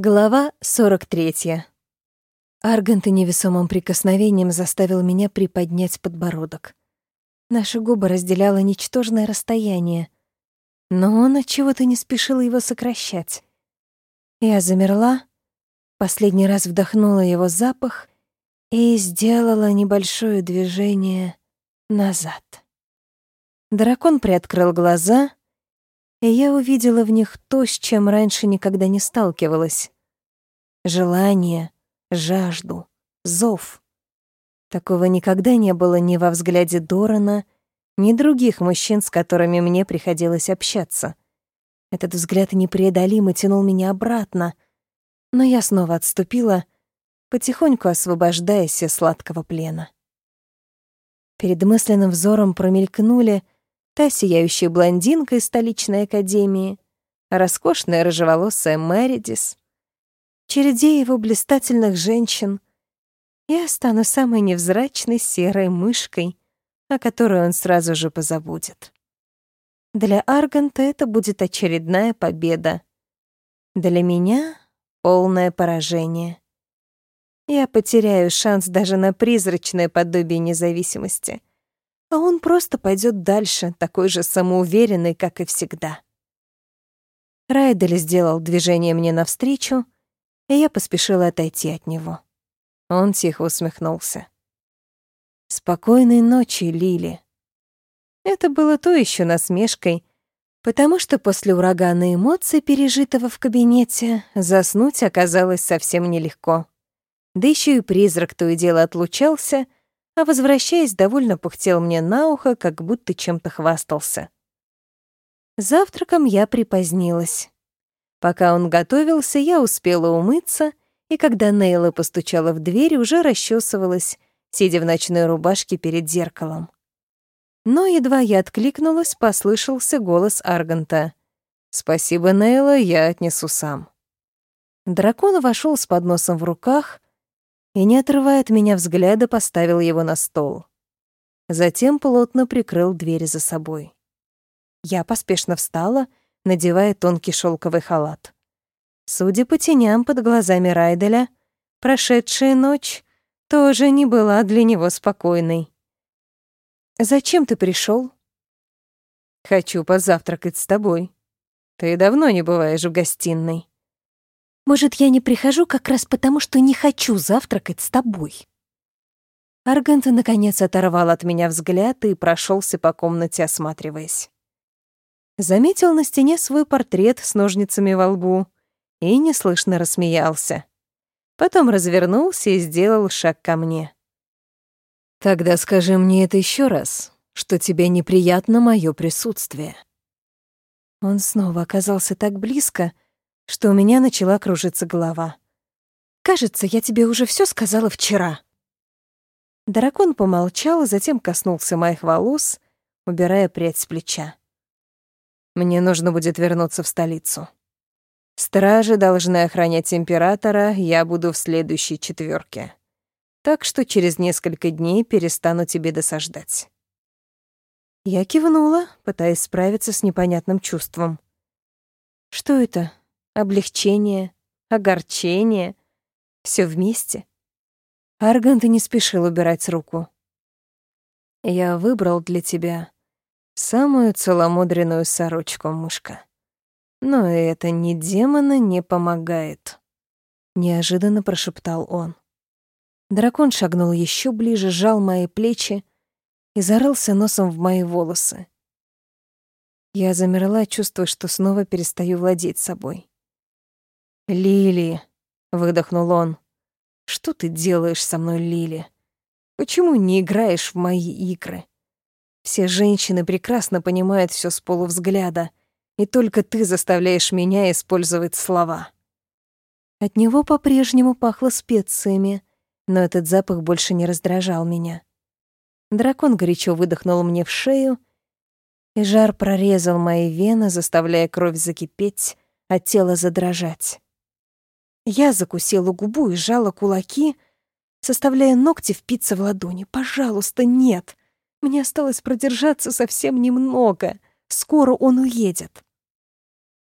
Глава 43. Аргант и невесомым прикосновением заставил меня приподнять подбородок. Наши губы разделяло ничтожное расстояние, но он от чего-то не спешил его сокращать. Я замерла, последний раз вдохнула его запах и сделала небольшое движение назад. Дракон приоткрыл глаза, и я увидела в них то, с чем раньше никогда не сталкивалась. Желание, жажду, зов. Такого никогда не было ни во взгляде Дорана, ни других мужчин, с которыми мне приходилось общаться. Этот взгляд непреодолимо тянул меня обратно, но я снова отступила, потихоньку освобождаясь из сладкого плена. Перед мысленным взором промелькнули — та сияющая блондинка из столичной академии, роскошная рыжеволосая Мэридис. Череде его блистательных женщин я стану самой невзрачной серой мышкой, о которой он сразу же позабудет. Для Арганта это будет очередная победа. Для меня — полное поражение. Я потеряю шанс даже на призрачное подобие независимости — а он просто пойдет дальше, такой же самоуверенный, как и всегда. Райдель сделал движение мне навстречу, и я поспешила отойти от него. Он тихо усмехнулся. «Спокойной ночи, Лили». Это было то еще насмешкой, потому что после урагана эмоций, пережитого в кабинете, заснуть оказалось совсем нелегко. Да еще и призрак то и дело отлучался — а возвращаясь, довольно пухтел мне на ухо, как будто чем-то хвастался. Завтраком я припозднилась. Пока он готовился, я успела умыться, и когда Нейла постучала в дверь, уже расчесывалась, сидя в ночной рубашке перед зеркалом. Но едва я откликнулась, послышался голос Арганта. «Спасибо, Нейла, я отнесу сам». Дракон вошел с подносом в руках, и, не отрывая от меня взгляда, поставил его на стол. Затем плотно прикрыл дверь за собой. Я поспешно встала, надевая тонкий шелковый халат. Судя по теням под глазами Райделя, прошедшая ночь тоже не была для него спокойной. «Зачем ты пришел? «Хочу позавтракать с тобой. Ты давно не бываешь в гостиной». Может, я не прихожу как раз потому, что не хочу завтракать с тобой?» Аргант наконец оторвал от меня взгляд и прошелся по комнате, осматриваясь. Заметил на стене свой портрет с ножницами во лбу и неслышно рассмеялся. Потом развернулся и сделал шаг ко мне. «Тогда скажи мне это еще раз, что тебе неприятно мое присутствие». Он снова оказался так близко, что у меня начала кружиться голова. «Кажется, я тебе уже все сказала вчера». Дракон помолчал, затем коснулся моих волос, убирая прядь с плеча. «Мне нужно будет вернуться в столицу. Стражи должны охранять императора, я буду в следующей четверке. Так что через несколько дней перестану тебе досаждать». Я кивнула, пытаясь справиться с непонятным чувством. «Что это? Облегчение, огорчение. Все вместе. Аргант не спешил убирать руку. «Я выбрал для тебя самую целомудренную сорочку, мышка. Но это ни демона не помогает», — неожиданно прошептал он. Дракон шагнул еще ближе, сжал мои плечи и зарылся носом в мои волосы. Я замерла, чувствуя, что снова перестаю владеть собой. «Лили», — выдохнул он, — «что ты делаешь со мной, Лили? Почему не играешь в мои игры? Все женщины прекрасно понимают все с полувзгляда, и только ты заставляешь меня использовать слова». От него по-прежнему пахло специями, но этот запах больше не раздражал меня. Дракон горячо выдохнул мне в шею, и жар прорезал мои вены, заставляя кровь закипеть, а тело задрожать. Я закусила губу и сжала кулаки, составляя ногти впиться в ладони. «Пожалуйста, нет! Мне осталось продержаться совсем немного. Скоро он уедет».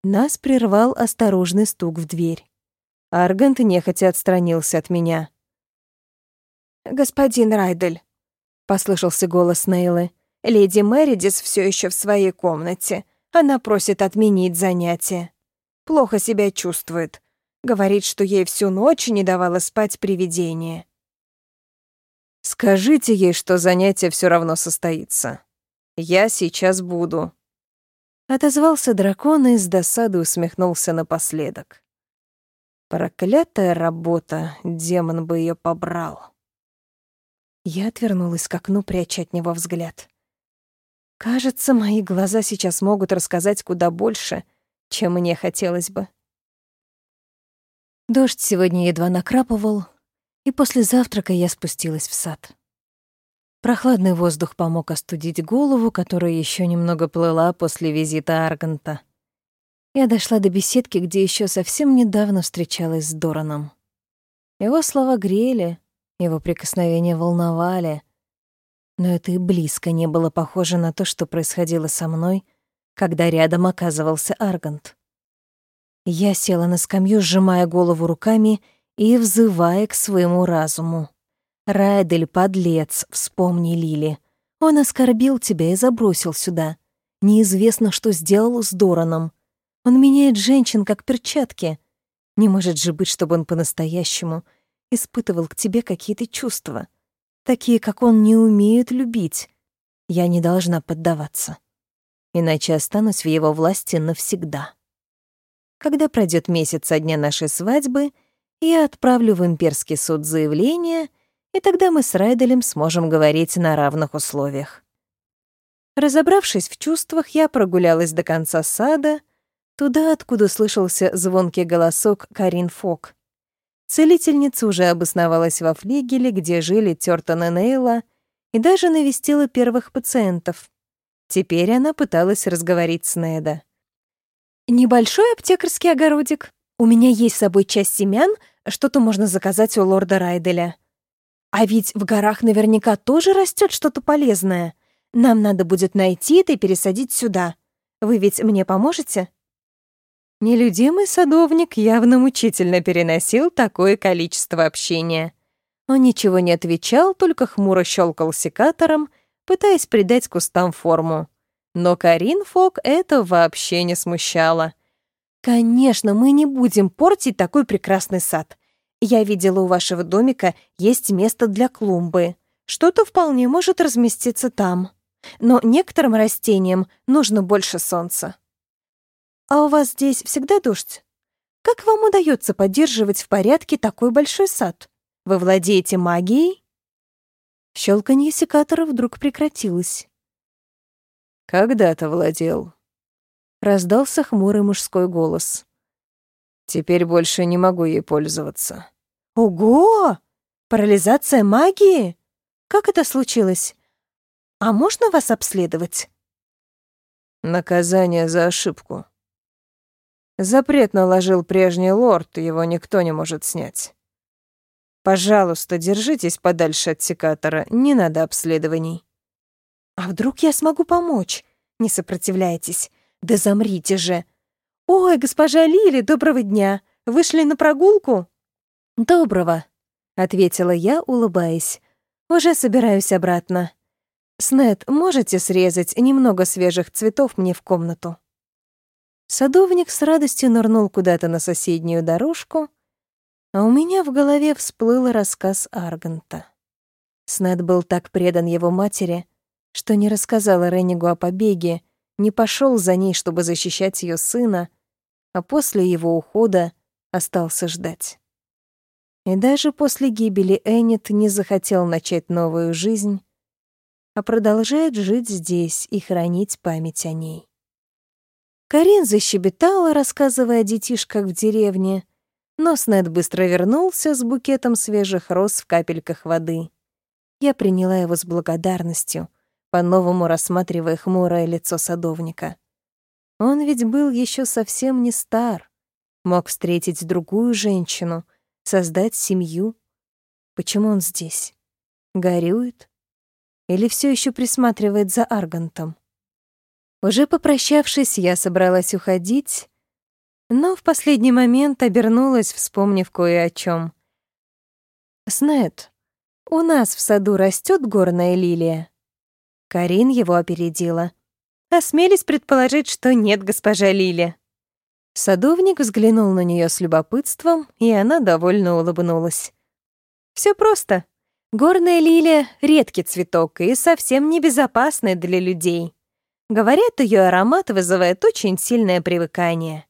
Нас прервал осторожный стук в дверь. Аргант нехотя отстранился от меня. «Господин Райдель», — послышался голос Нейлы, — «леди Мэридис все еще в своей комнате. Она просит отменить занятие. Плохо себя чувствует. Говорит, что ей всю ночь не давало спать привидение». «Скажите ей, что занятие все равно состоится. Я сейчас буду». Отозвался дракон и с досады усмехнулся напоследок. Проклятая работа, демон бы ее побрал. Я отвернулась к окну, пряча от него взгляд. Кажется, мои глаза сейчас могут рассказать куда больше, чем мне хотелось бы. Дождь сегодня едва накрапывал, и после завтрака я спустилась в сад. Прохладный воздух помог остудить голову, которая еще немного плыла после визита Арганта. Я дошла до беседки, где еще совсем недавно встречалась с Дораном. Его слова грели, его прикосновения волновали, но это и близко не было похоже на то, что происходило со мной, когда рядом оказывался Аргант. Я села на скамью, сжимая голову руками и взывая к своему разуму. «Райдель, подлец, вспомни Лили. Он оскорбил тебя и забросил сюда. Неизвестно, что сделал с Дораном. Он меняет женщин, как перчатки. Не может же быть, чтобы он по-настоящему испытывал к тебе какие-то чувства. Такие, как он, не умеют любить. Я не должна поддаваться. Иначе останусь в его власти навсегда. Когда пройдет месяц со дня нашей свадьбы, я отправлю в имперский суд заявление — и тогда мы с Райделем сможем говорить на равных условиях. Разобравшись в чувствах, я прогулялась до конца сада, туда, откуда слышался звонкий голосок Карин Фок. Целительница уже обосновалась во флигеле, где жили Тёртон и Нейла, и даже навестила первых пациентов. Теперь она пыталась разговорить с Неда. «Небольшой аптекарский огородик. У меня есть с собой часть семян, что-то можно заказать у лорда Райделя. А ведь в горах наверняка тоже растет что-то полезное. Нам надо будет найти это и пересадить сюда. Вы ведь мне поможете?» Нелюдимый садовник явно мучительно переносил такое количество общения. Он ничего не отвечал, только хмуро щелкал секатором, пытаясь придать кустам форму. Но Карин Фок это вообще не смущало. «Конечно, мы не будем портить такой прекрасный сад. Я видела, у вашего домика есть место для клумбы. Что-то вполне может разместиться там. Но некоторым растениям нужно больше солнца. А у вас здесь всегда дождь? Как вам удается поддерживать в порядке такой большой сад? Вы владеете магией? Щелканье секатора вдруг прекратилось. «Когда-то владел», — раздался хмурый мужской голос. Теперь больше не могу ей пользоваться. Ого! Парализация магии? Как это случилось? А можно вас обследовать? Наказание за ошибку. Запрет наложил прежний лорд, его никто не может снять. Пожалуйста, держитесь подальше от секатора, не надо обследований. А вдруг я смогу помочь? Не сопротивляйтесь. Да замрите же. «Ой, госпожа Лили, доброго дня! Вышли на прогулку?» «Доброго», — ответила я, улыбаясь. «Уже собираюсь обратно. Снет, можете срезать немного свежих цветов мне в комнату?» Садовник с радостью нырнул куда-то на соседнюю дорожку, а у меня в голове всплыл рассказ Арганта. Снет был так предан его матери, что не рассказал Реннигу о побеге, не пошел за ней, чтобы защищать ее сына, а после его ухода остался ждать. И даже после гибели Эннет не захотел начать новую жизнь, а продолжает жить здесь и хранить память о ней. Карин защебетала, рассказывая о детишках в деревне, но Снет быстро вернулся с букетом свежих роз в капельках воды. Я приняла его с благодарностью, по-новому рассматривая хмурое лицо садовника. Он ведь был еще совсем не стар. Мог встретить другую женщину, создать семью. Почему он здесь? Горюет? Или все еще присматривает за Аргантом? Уже попрощавшись, я собралась уходить, но в последний момент обернулась, вспомнив кое о чем. «Снет, у нас в саду растет горная лилия?» Карин его опередила. «Осмелись предположить, что нет, госпожа Лили». Садовник взглянул на нее с любопытством, и она довольно улыбнулась. Все просто. Горная лилия — редкий цветок и совсем небезопасный для людей. Говорят, ее аромат вызывает очень сильное привыкание.